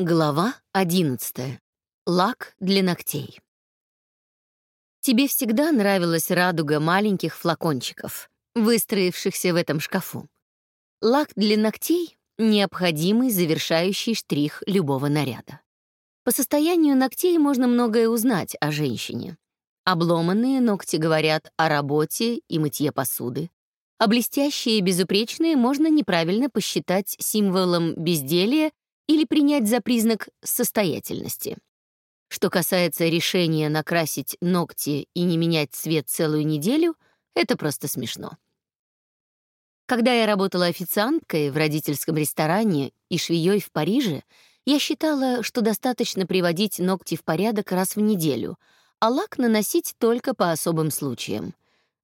Глава 11. Лак для ногтей. Тебе всегда нравилась радуга маленьких флакончиков, выстроившихся в этом шкафу. Лак для ногтей — необходимый завершающий штрих любого наряда. По состоянию ногтей можно многое узнать о женщине. Обломанные ногти говорят о работе и мытье посуды, а блестящие и безупречные можно неправильно посчитать символом безделия или принять за признак состоятельности. Что касается решения накрасить ногти и не менять цвет целую неделю, это просто смешно. Когда я работала официанткой в родительском ресторане и швеей в Париже, я считала, что достаточно приводить ногти в порядок раз в неделю, а лак наносить только по особым случаям.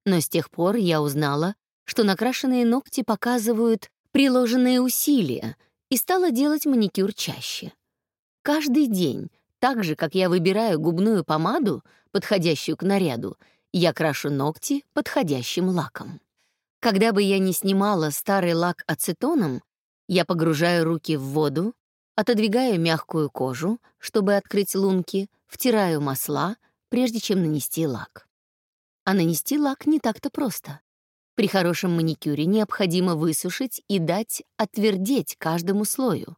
Но с тех пор я узнала, что накрашенные ногти показывают приложенные усилия, и стала делать маникюр чаще. Каждый день, так же, как я выбираю губную помаду, подходящую к наряду, я крашу ногти подходящим лаком. Когда бы я не снимала старый лак ацетоном, я погружаю руки в воду, отодвигаю мягкую кожу, чтобы открыть лунки, втираю масла, прежде чем нанести лак. А нанести лак не так-то просто. При хорошем маникюре необходимо высушить и дать отвердеть каждому слою.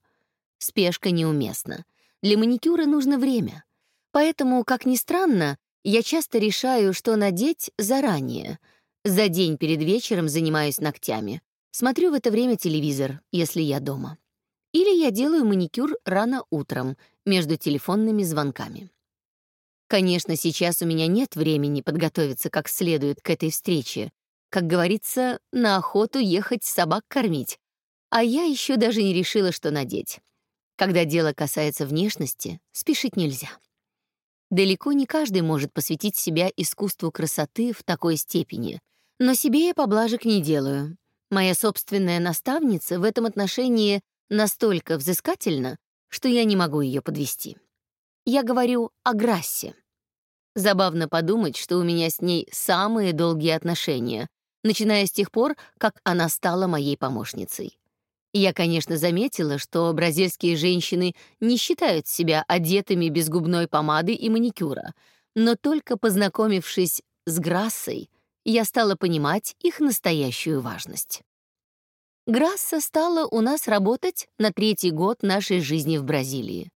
Спешка неуместна. Для маникюра нужно время. Поэтому, как ни странно, я часто решаю, что надеть заранее. За день перед вечером занимаюсь ногтями. Смотрю в это время телевизор, если я дома. Или я делаю маникюр рано утром, между телефонными звонками. Конечно, сейчас у меня нет времени подготовиться как следует к этой встрече, как говорится, на охоту ехать собак кормить. А я еще даже не решила, что надеть. Когда дело касается внешности, спешить нельзя. Далеко не каждый может посвятить себя искусству красоты в такой степени, но себе я поблажек не делаю. Моя собственная наставница в этом отношении настолько взыскательна, что я не могу ее подвести. Я говорю о Грассе. Забавно подумать, что у меня с ней самые долгие отношения, начиная с тех пор, как она стала моей помощницей. Я, конечно, заметила, что бразильские женщины не считают себя одетыми без губной помады и маникюра, но только познакомившись с Грассой, я стала понимать их настоящую важность. Грасса стала у нас работать на третий год нашей жизни в Бразилии.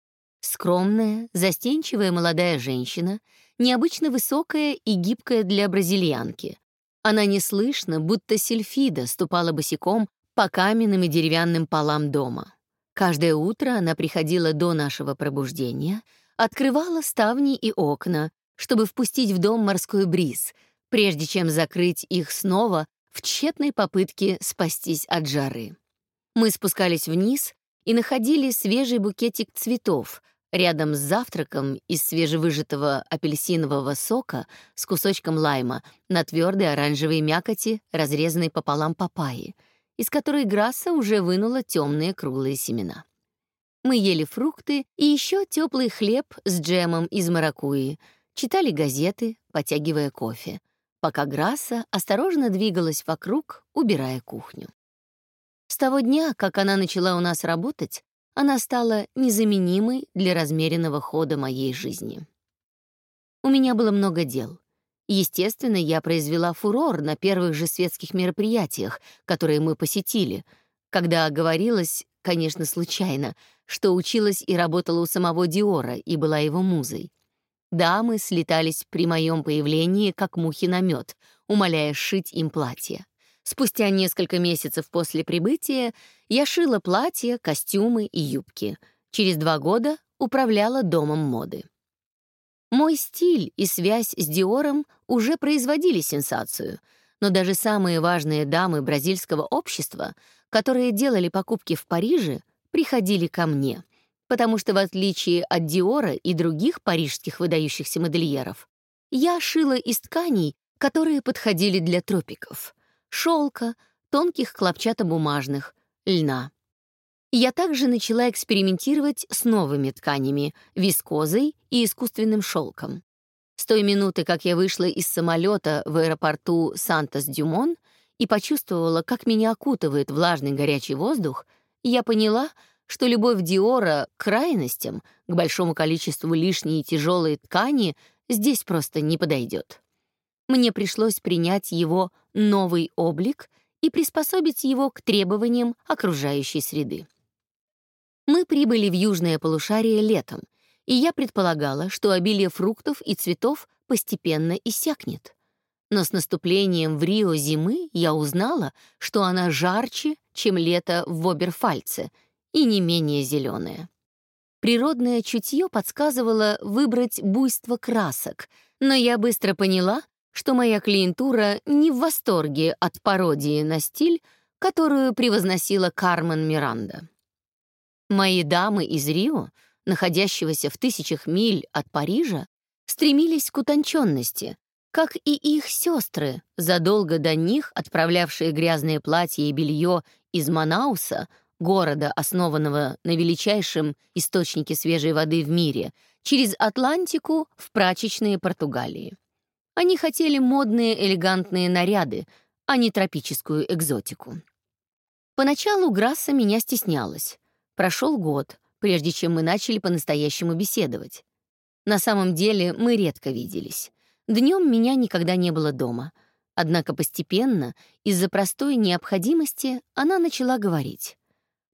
Скромная, застенчивая молодая женщина, необычно высокая и гибкая для бразильянки, она неслышно, будто сельфида, ступала босиком по каменным и деревянным полам дома. Каждое утро она приходила до нашего пробуждения, открывала ставни и окна, чтобы впустить в дом морской бриз, прежде чем закрыть их снова в тщетной попытке спастись от жары. Мы спускались вниз и находили свежий букетик цветов, Рядом с завтраком из свежевыжатого апельсинового сока с кусочком лайма на твердой оранжевой мякоти, разрезанной пополам папайи, из которой Грасса уже вынула темные круглые семена. Мы ели фрукты и еще теплый хлеб с джемом из маракуйи, читали газеты, потягивая кофе, пока Грасса осторожно двигалась вокруг, убирая кухню. С того дня, как она начала у нас работать, она стала незаменимой для размеренного хода моей жизни. У меня было много дел. Естественно, я произвела фурор на первых же светских мероприятиях, которые мы посетили, когда оговорилась, конечно, случайно, что училась и работала у самого Диора и была его музой. Дамы слетались при моем появлении, как мухи на мед, умоляя сшить им платье. Спустя несколько месяцев после прибытия я шила платья, костюмы и юбки. Через два года управляла домом моды. Мой стиль и связь с Диором уже производили сенсацию, но даже самые важные дамы бразильского общества, которые делали покупки в Париже, приходили ко мне, потому что в отличие от Диора и других парижских выдающихся модельеров, я шила из тканей, которые подходили для тропиков — шелка, тонких хлопчатобумажных, льна. Я также начала экспериментировать с новыми тканями, вискозой и искусственным шелком. С той минуты, как я вышла из самолета в аэропорту Сантос-Дюмон и почувствовала, как меня окутывает влажный горячий воздух, я поняла, что любовь Диора к крайностям, к большому количеству лишней и тяжелой ткани здесь просто не подойдет. Мне пришлось принять его новый облик и приспособить его к требованиям окружающей среды. Мы прибыли в южное полушарие летом, и я предполагала, что обилие фруктов и цветов постепенно иссякнет. Но с наступлением в Рио зимы я узнала, что она жарче, чем лето в Оберфальце, и не менее зеленое. Природное чутье подсказывало выбрать буйство красок, но я быстро поняла, что моя клиентура не в восторге от пародии на стиль, которую превозносила Кармен Миранда. Мои дамы из Рио, находящегося в тысячах миль от Парижа, стремились к утонченности, как и их сестры, задолго до них отправлявшие грязные платья и белье из Манауса, города, основанного на величайшем источнике свежей воды в мире, через Атлантику в прачечные Португалии. Они хотели модные элегантные наряды, а не тропическую экзотику. Поначалу Грасса меня стеснялась. Прошел год, прежде чем мы начали по-настоящему беседовать. На самом деле мы редко виделись. Днем меня никогда не было дома. Однако постепенно, из-за простой необходимости, она начала говорить.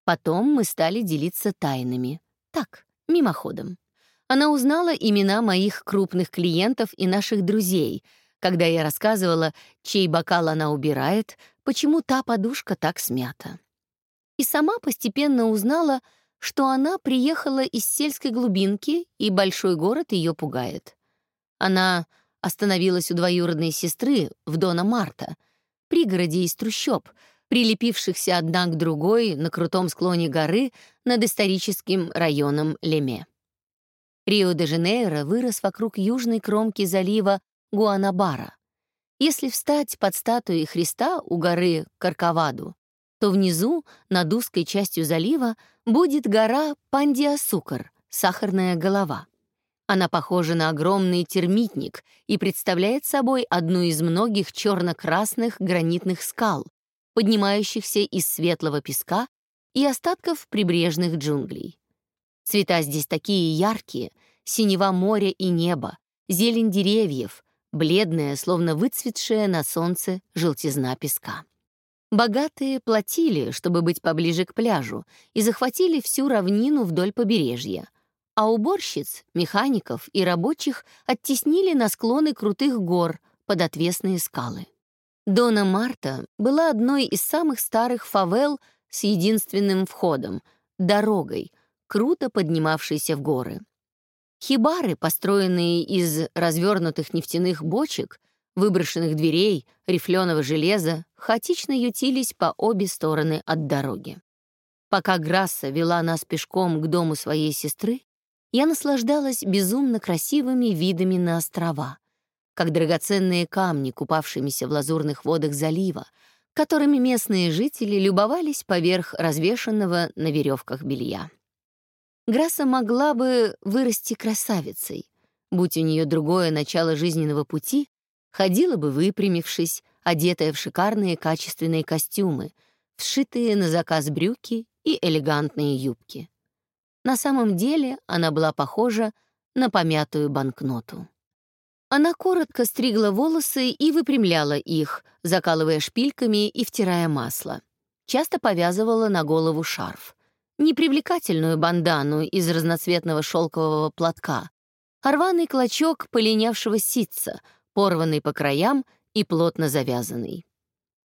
Потом мы стали делиться тайнами. Так, мимоходом. Она узнала имена моих крупных клиентов и наших друзей, когда я рассказывала, чей бокал она убирает, почему та подушка так смята и сама постепенно узнала, что она приехала из сельской глубинки, и большой город ее пугает. Она остановилась у двоюродной сестры в Дона Марта, пригороде из трущоб, прилепившихся одна к другой на крутом склоне горы над историческим районом Леме. Рио-де-Жанейро вырос вокруг южной кромки залива Гуанабара. Если встать под статуей Христа у горы Карковаду, то внизу, над узкой частью залива, будет гора Пандиасукар, сахарная голова. Она похожа на огромный термитник и представляет собой одну из многих черно-красных гранитных скал, поднимающихся из светлого песка и остатков прибрежных джунглей. Цвета здесь такие яркие — синева моря и неба, зелень деревьев, бледная, словно выцветшая на солнце желтизна песка. Богатые платили, чтобы быть поближе к пляжу, и захватили всю равнину вдоль побережья. А уборщиц, механиков и рабочих оттеснили на склоны крутых гор под отвесные скалы. Дона Марта была одной из самых старых фавел с единственным входом — дорогой, круто поднимавшейся в горы. Хибары, построенные из развернутых нефтяных бочек, выброшенных дверей, рифленого железа, хаотично ютились по обе стороны от дороги. Пока Грасса вела нас пешком к дому своей сестры, я наслаждалась безумно красивыми видами на острова, как драгоценные камни, купавшимися в лазурных водах залива, которыми местные жители любовались поверх развешанного на веревках белья. Грасса могла бы вырасти красавицей, будь у нее другое начало жизненного пути, ходила бы выпрямившись, одетая в шикарные качественные костюмы, вшитые на заказ брюки и элегантные юбки. На самом деле она была похожа на помятую банкноту. Она коротко стригла волосы и выпрямляла их, закалывая шпильками и втирая масло. Часто повязывала на голову шарф. Непривлекательную бандану из разноцветного шелкового платка, а рваный клочок полинявшего ситца — порванный по краям и плотно завязанный.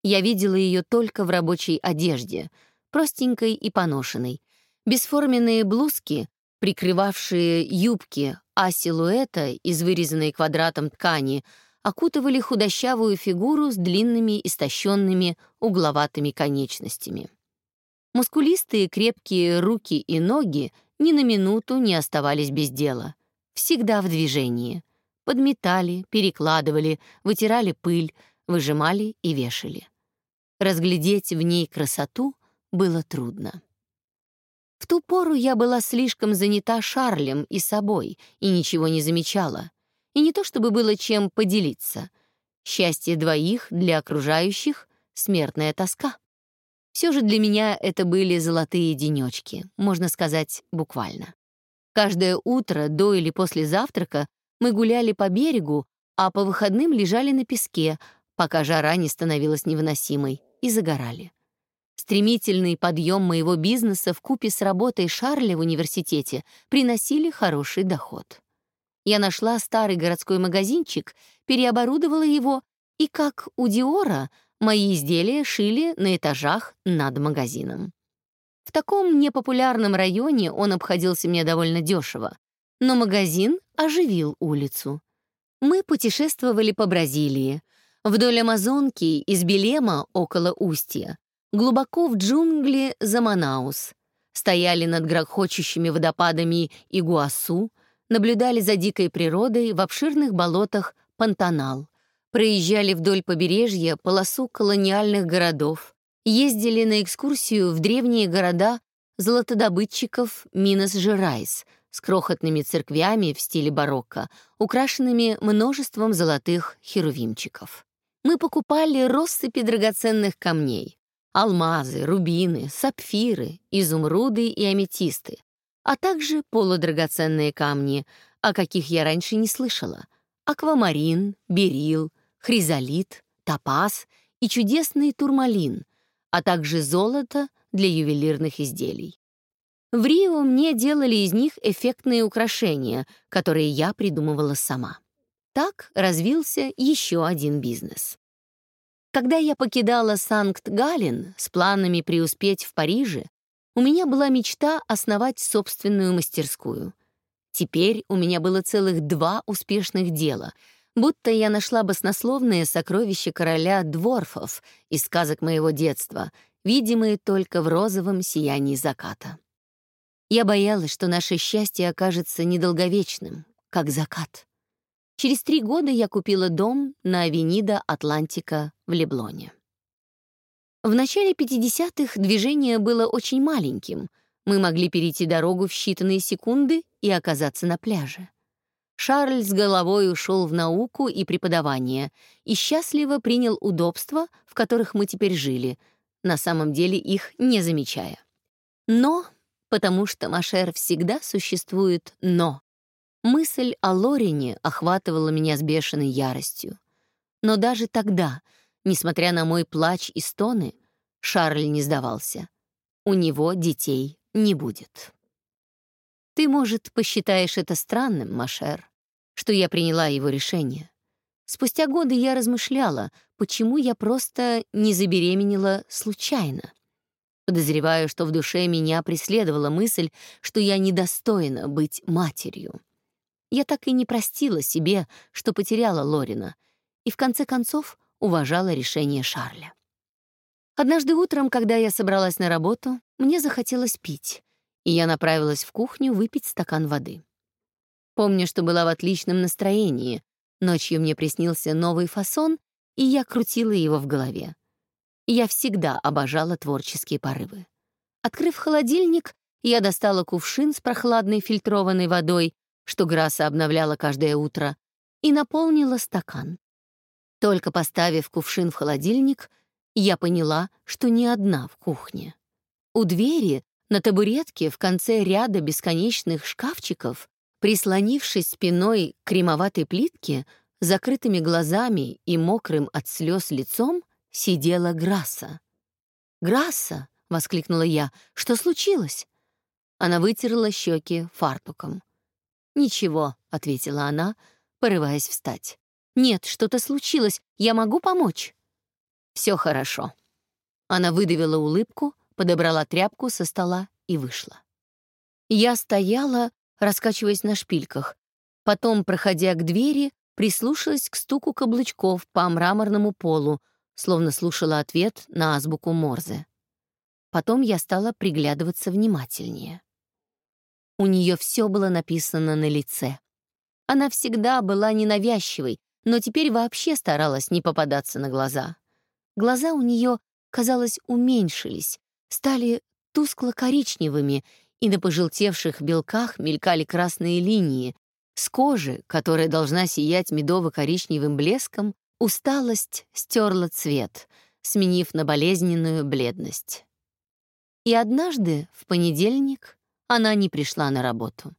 Я видела ее только в рабочей одежде, простенькой и поношенной. Бесформенные блузки, прикрывавшие юбки, а силуэта из вырезанной квадратом ткани окутывали худощавую фигуру с длинными истощенными угловатыми конечностями. Мускулистые крепкие руки и ноги ни на минуту не оставались без дела, всегда в движении подметали, перекладывали, вытирали пыль, выжимали и вешали. Разглядеть в ней красоту было трудно. В ту пору я была слишком занята Шарлем и собой и ничего не замечала. И не то чтобы было чем поделиться. Счастье двоих для окружающих — смертная тоска. Все же для меня это были золотые денечки, можно сказать, буквально. Каждое утро до или после завтрака мы гуляли по берегу, а по выходным лежали на песке, пока жара не становилась невыносимой, и загорали. Стремительный подъем моего бизнеса в купе с работой Шарля в университете приносили хороший доход. Я нашла старый городской магазинчик, переоборудовала его, и, как у Диора, мои изделия шили на этажах над магазином. В таком непопулярном районе он обходился мне довольно дешево, но магазин оживил улицу. Мы путешествовали по Бразилии, вдоль Амазонки из Белема около Устья, глубоко в джунгли за Манаус, стояли над грохочущими водопадами Игуасу, наблюдали за дикой природой в обширных болотах Пантанал, проезжали вдоль побережья полосу колониальных городов, ездили на экскурсию в древние города золотодобытчиков Минас-Жерайс с крохотными церквями в стиле барокко, украшенными множеством золотых херувимчиков. Мы покупали россыпи драгоценных камней, алмазы, рубины, сапфиры, изумруды и аметисты, а также полудрагоценные камни, о каких я раньше не слышала, аквамарин, берил, хризолит, топаз и чудесный турмалин, а также золото для ювелирных изделий. В Рио мне делали из них эффектные украшения, которые я придумывала сама. Так развился еще один бизнес. Когда я покидала Санкт-Галлен с планами преуспеть в Париже, у меня была мечта основать собственную мастерскую. Теперь у меня было целых два успешных дела, будто я нашла баснословные сокровища короля дворфов из сказок моего детства, видимые только в розовом сиянии заката. Я боялась, что наше счастье окажется недолговечным, как закат. Через три года я купила дом на Авенида Атлантика в Леблоне. В начале 50-х движение было очень маленьким. Мы могли перейти дорогу в считанные секунды и оказаться на пляже. Шарль с головой ушел в науку и преподавание и счастливо принял удобства, в которых мы теперь жили, на самом деле их не замечая. Но, потому что Машер всегда существует «но», Мысль о Лорине охватывала меня с бешеной яростью. Но даже тогда, несмотря на мой плач и стоны, Шарль не сдавался. У него детей не будет. Ты, может, посчитаешь это странным, Машер, что я приняла его решение. Спустя годы я размышляла, почему я просто не забеременела случайно. Подозреваю, что в душе меня преследовала мысль, что я недостойна быть матерью. Я так и не простила себе, что потеряла Лорина, и в конце концов уважала решение Шарля. Однажды утром, когда я собралась на работу, мне захотелось пить, и я направилась в кухню выпить стакан воды. Помню, что была в отличном настроении. Ночью мне приснился новый фасон, и я крутила его в голове. Я всегда обожала творческие порывы. Открыв холодильник, я достала кувшин с прохладной фильтрованной водой что Грасса обновляла каждое утро, и наполнила стакан. Только поставив кувшин в холодильник, я поняла, что не одна в кухне. У двери, на табуретке в конце ряда бесконечных шкафчиков, прислонившись спиной к кремоватой плитке, закрытыми глазами и мокрым от слез лицом, сидела Грасса. «Грасса!» — воскликнула я. «Что случилось?» Она вытерла щеки фартуком. «Ничего», — ответила она, порываясь встать. «Нет, что-то случилось. Я могу помочь?» «Все хорошо». Она выдавила улыбку, подобрала тряпку со стола и вышла. Я стояла, раскачиваясь на шпильках. Потом, проходя к двери, прислушалась к стуку каблучков по мраморному полу, словно слушала ответ на азбуку Морзе. Потом я стала приглядываться внимательнее. У нее все было написано на лице. Она всегда была ненавязчивой, но теперь вообще старалась не попадаться на глаза. Глаза у нее, казалось, уменьшились, стали тускло-коричневыми, и на пожелтевших белках мелькали красные линии. С кожи, которая должна сиять медово-коричневым блеском, усталость стерла цвет. сменив на болезненную бледность. И однажды, в понедельник, она не пришла на работу.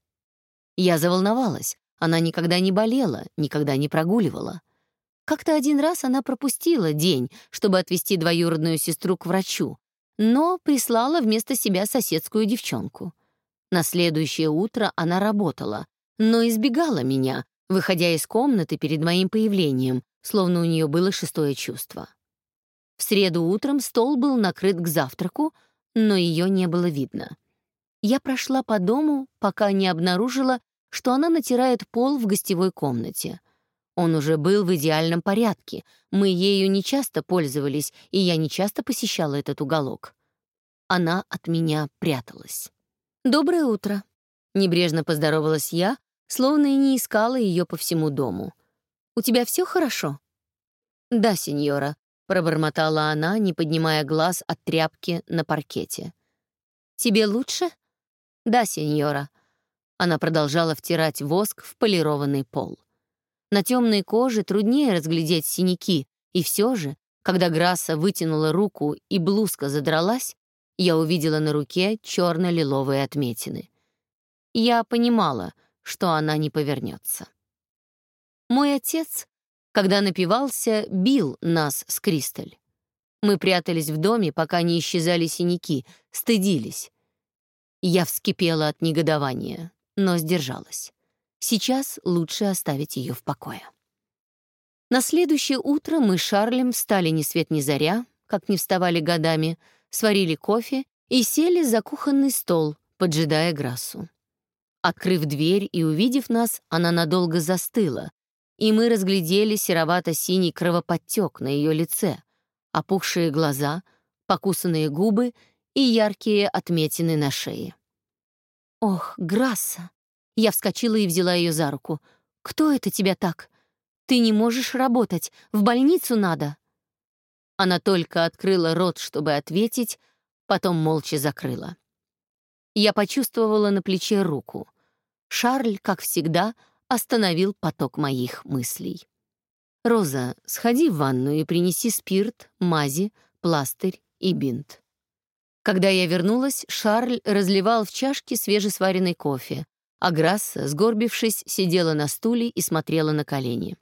Я заволновалась. Она никогда не болела, никогда не прогуливала. Как-то один раз она пропустила день, чтобы отвезти двоюродную сестру к врачу, но прислала вместо себя соседскую девчонку. На следующее утро она работала, но избегала меня, выходя из комнаты перед моим появлением, словно у нее было шестое чувство. В среду утром стол был накрыт к завтраку, но ее не было видно. Я прошла по дому, пока не обнаружила, что она натирает пол в гостевой комнате. Он уже был в идеальном порядке, мы ею не часто пользовались, и я не часто посещала этот уголок. Она от меня пряталась. «Доброе утро», — небрежно поздоровалась я, словно и не искала ее по всему дому. «У тебя все хорошо?» «Да, сеньора», — пробормотала она, не поднимая глаз от тряпки на паркете. «Тебе лучше?» «Да, сеньора». Она продолжала втирать воск в полированный пол. На темной коже труднее разглядеть синяки, и все же, когда Грасса вытянула руку и блузка задралась, я увидела на руке черно-лиловые отметины. Я понимала, что она не повернется. Мой отец, когда напивался, бил нас с Кристаль. Мы прятались в доме, пока не исчезали синяки, стыдились. Я вскипела от негодования, но сдержалась. Сейчас лучше оставить ее в покое. На следующее утро мы с Шарлем встали ни свет ни заря, как не вставали годами, сварили кофе и сели за кухонный стол, поджидая Грассу. Открыв дверь и увидев нас, она надолго застыла, и мы разглядели серовато-синий кровоподтек на ее лице, опухшие глаза, покусанные губы и яркие отметины на шее. «Ох, Грасса!» Я вскочила и взяла ее за руку. «Кто это тебя так? Ты не можешь работать, в больницу надо!» Она только открыла рот, чтобы ответить, потом молча закрыла. Я почувствовала на плече руку. Шарль, как всегда, остановил поток моих мыслей. «Роза, сходи в ванну и принеси спирт, мази, пластырь и бинт». Когда я вернулась, Шарль разливал в чашке свежесваренный кофе, а Грасса, сгорбившись, сидела на стуле и смотрела на колени.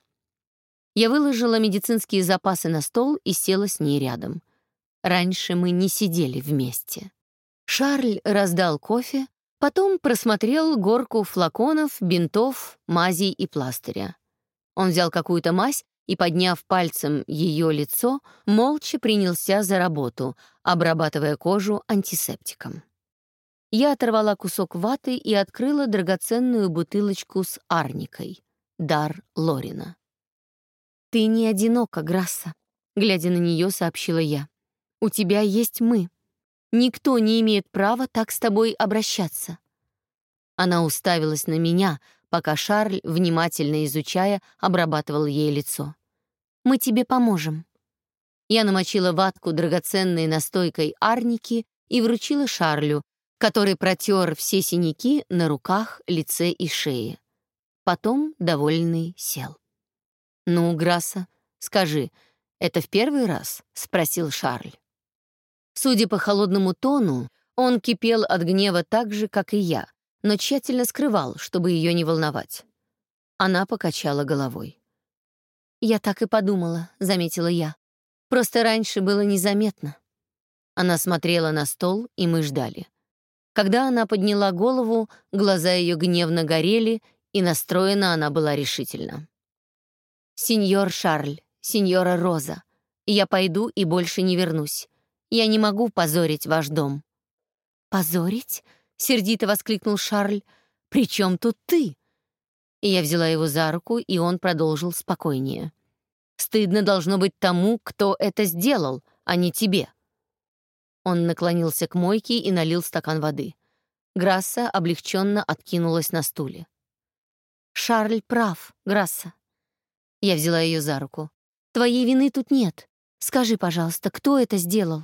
Я выложила медицинские запасы на стол и села с ней рядом. Раньше мы не сидели вместе. Шарль раздал кофе, потом просмотрел горку флаконов, бинтов, мазей и пластыря. Он взял какую-то мазь и, подняв пальцем ее лицо, молча принялся за работу, обрабатывая кожу антисептиком. Я оторвала кусок ваты и открыла драгоценную бутылочку с арникой. Дар Лорина. «Ты не одинока, Грасса», — глядя на нее, сообщила я. «У тебя есть мы. Никто не имеет права так с тобой обращаться». Она уставилась на меня, пока Шарль, внимательно изучая, обрабатывал ей лицо. «Мы тебе поможем». Я намочила ватку драгоценной настойкой арники и вручила Шарлю, который протер все синяки на руках, лице и шее. Потом, довольный, сел. «Ну, Грасса, скажи, это в первый раз?» — спросил Шарль. Судя по холодному тону, он кипел от гнева так же, как и я, но тщательно скрывал, чтобы ее не волновать. Она покачала головой. «Я так и подумала», — заметила я. «Просто раньше было незаметно». Она смотрела на стол, и мы ждали. Когда она подняла голову, глаза ее гневно горели, и настроена она была решительно. «Сеньор Шарль, сеньора Роза, я пойду и больше не вернусь. Я не могу позорить ваш дом». «Позорить?» — сердито воскликнул Шарль. «При чем тут ты?» Я взяла его за руку, и он продолжил спокойнее. «Стыдно должно быть тому, кто это сделал, а не тебе». Он наклонился к мойке и налил стакан воды. Грасса облегченно откинулась на стуле. «Шарль прав, Грасса. Я взяла ее за руку. «Твоей вины тут нет. Скажи, пожалуйста, кто это сделал?»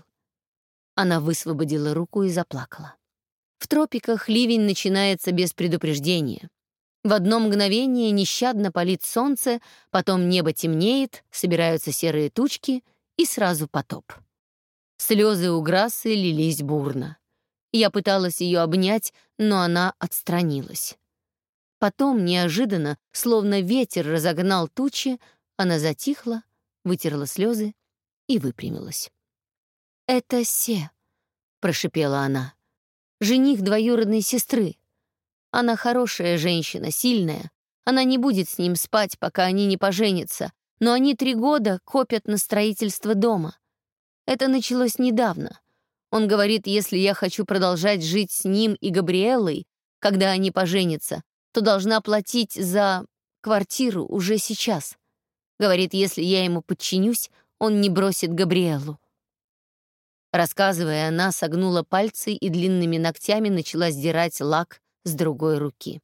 Она высвободила руку и заплакала. В тропиках ливень начинается без предупреждения. В одно мгновение нещадно палит солнце, потом небо темнеет, собираются серые тучки, и сразу потоп. Слезы у Грассы лились бурно. Я пыталась ее обнять, но она отстранилась. Потом, неожиданно, словно ветер разогнал тучи, она затихла, вытерла слезы и выпрямилась. «Это Се», — прошипела она. «Жених двоюродной сестры. Она хорошая женщина, сильная. Она не будет с ним спать, пока они не поженятся, но они три года копят на строительство дома. Это началось недавно. Он говорит, если я хочу продолжать жить с ним и Габриэлой, когда они поженятся, то должна платить за квартиру уже сейчас. Говорит, если я ему подчинюсь, он не бросит Габриэлу. Рассказывая, она согнула пальцы и длинными ногтями начала сдирать лак с другой руки.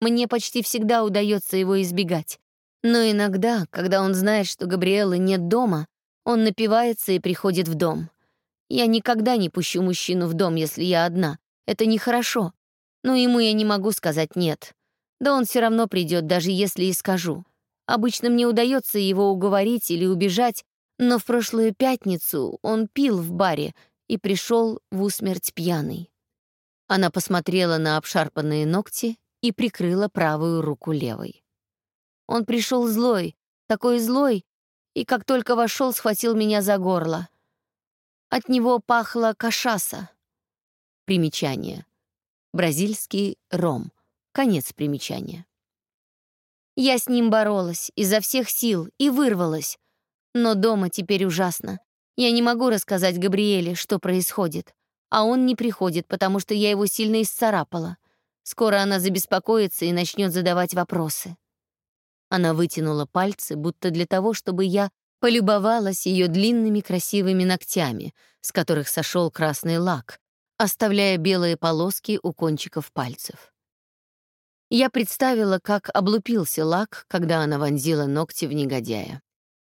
Мне почти всегда удается его избегать. Но иногда, когда он знает, что Габриэлы нет дома, он напивается и приходит в дом. Я никогда не пущу мужчину в дом, если я одна. Это нехорошо. Но ему я не могу сказать «нет». Да он все равно придет, даже если и скажу. Обычно мне удается его уговорить или убежать, но в прошлую пятницу он пил в баре и пришел в усмерть пьяный. Она посмотрела на обшарпанные ногти и прикрыла правую руку левой. Он пришел злой, такой злой, и как только вошел, схватил меня за горло. От него пахло кашаса. Примечание. Бразильский ром. Конец примечания. Я с ним боролась изо всех сил и вырвалась. Но дома теперь ужасно. Я не могу рассказать Габриэле, что происходит. А он не приходит, потому что я его сильно исцарапала. Скоро она забеспокоится и начнет задавать вопросы. Она вытянула пальцы, будто для того, чтобы я полюбовалась ее длинными красивыми ногтями, с которых сошел красный лак, оставляя белые полоски у кончиков пальцев. Я представила, как облупился лак, когда она вонзила ногти в негодяя.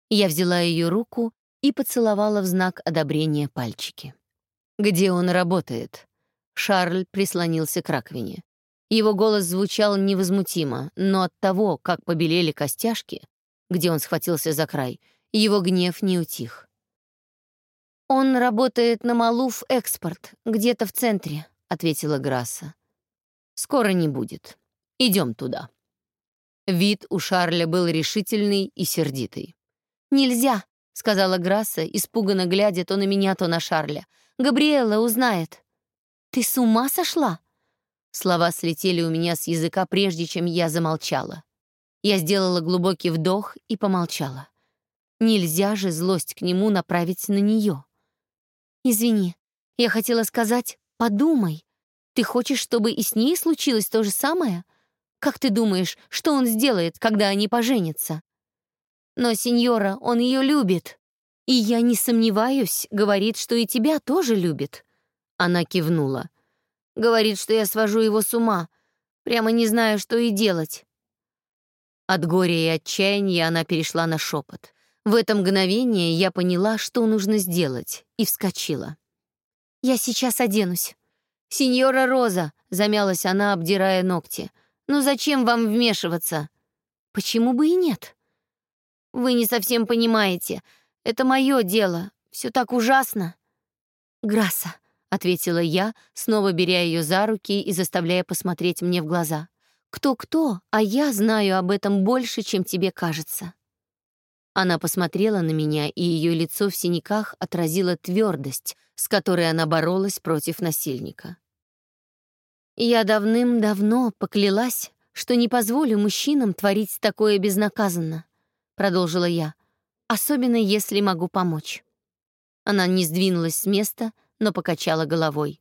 Я взяла ее руку и поцеловала в знак одобрения пальчики. «Где он работает?» Шарль прислонился к раковине. Его голос звучал невозмутимо, но от того, как побелели костяшки, где он схватился за край, его гнев не утих. «Он работает на Малуф Экспорт, где-то в центре», — ответила Грасса. «Скоро не будет. Идем туда». Вид у Шарля был решительный и сердитый. «Нельзя», — сказала Грасса, испуганно глядя то на меня, то на Шарля. «Габриэла узнает». «Ты с ума сошла?» Слова слетели у меня с языка, прежде чем я замолчала. Я сделала глубокий вдох и помолчала. Нельзя же злость к нему направить на нее. «Извини, я хотела сказать, подумай. Ты хочешь, чтобы и с ней случилось то же самое? Как ты думаешь, что он сделает, когда они поженятся? Но, сеньора, он ее любит. И я не сомневаюсь, говорит, что и тебя тоже любит. Она кивнула. Говорит, что я свожу его с ума. Прямо не знаю, что и делать. От горя и отчаяния она перешла на шепот. В это мгновение я поняла, что нужно сделать, и вскочила. «Я сейчас оденусь». «Сеньора Роза», — замялась она, обдирая ногти, — «ну зачем вам вмешиваться?» «Почему бы и нет?» «Вы не совсем понимаете. Это мое дело. Все так ужасно». «Грасса», — ответила я, снова беря ее за руки и заставляя посмотреть мне в глаза. «Кто-кто, а я знаю об этом больше, чем тебе кажется». Она посмотрела на меня, и ее лицо в синяках отразило твердость, с которой она боролась против насильника. Я давным-давно поклялась, что не позволю мужчинам творить такое безнаказанно, продолжила я, особенно если могу помочь. Она не сдвинулась с места, но покачала головой.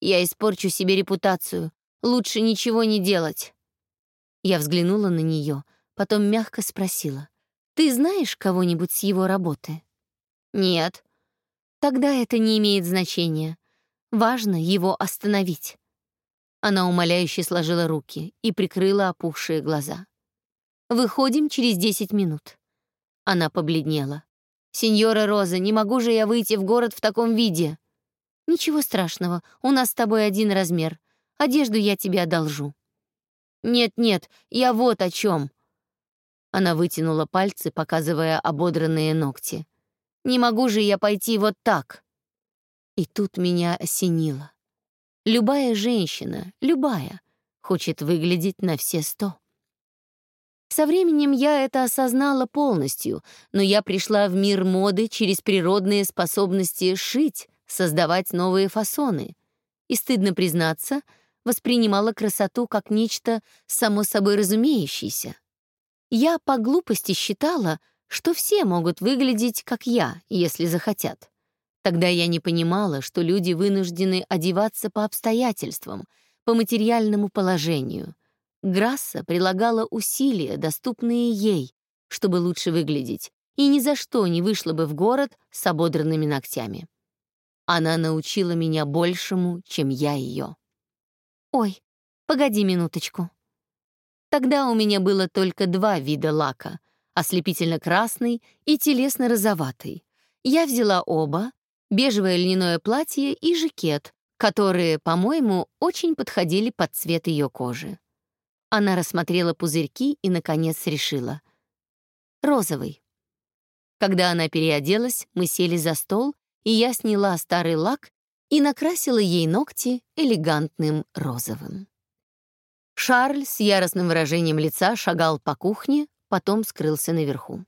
Я испорчу себе репутацию, лучше ничего не делать. Я взглянула на нее, потом мягко спросила: "Ты знаешь кого-нибудь с его работы?" "Нет". Тогда это не имеет значения. Важно его остановить. Она умоляюще сложила руки и прикрыла опухшие глаза. «Выходим через десять минут». Она побледнела. «Сеньора Роза, не могу же я выйти в город в таком виде?» «Ничего страшного, у нас с тобой один размер. Одежду я тебе одолжу». «Нет-нет, я вот о чем. Она вытянула пальцы, показывая ободранные ногти. Не могу же я пойти вот так. И тут меня осенило. Любая женщина, любая, хочет выглядеть на все сто. Со временем я это осознала полностью, но я пришла в мир моды через природные способности шить, создавать новые фасоны. И, стыдно признаться, воспринимала красоту как нечто само собой разумеющееся. Я по глупости считала, что все могут выглядеть как я, если захотят. Тогда я не понимала, что люди вынуждены одеваться по обстоятельствам, по материальному положению — Грасса прилагала усилия, доступные ей, чтобы лучше выглядеть, и ни за что не вышла бы в город с ободранными ногтями. Она научила меня большему, чем я ее. «Ой, погоди минуточку». Тогда у меня было только два вида лака — ослепительно-красный и телесно-розоватый. Я взяла оба, бежевое льняное платье и жакет, которые, по-моему, очень подходили под цвет ее кожи. Она рассмотрела пузырьки и, наконец, решила. «Розовый». Когда она переоделась, мы сели за стол, и я сняла старый лак и накрасила ей ногти элегантным розовым. Шарль с яростным выражением лица шагал по кухне, потом скрылся наверху.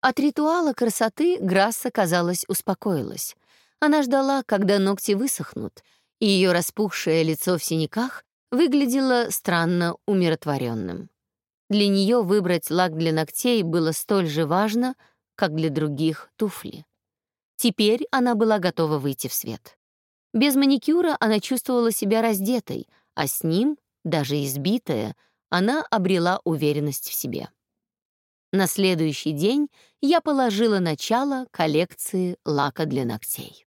От ритуала красоты Грасса, казалось, успокоилась. Она ждала, когда ногти высохнут, и ее распухшее лицо в синяках выглядело странно умиротворенным. Для нее выбрать лак для ногтей было столь же важно, как для других туфли. Теперь она была готова выйти в свет. Без маникюра она чувствовала себя раздетой, а с ним, даже избитая, она обрела уверенность в себе. На следующий день я положила начало коллекции лака для ногтей.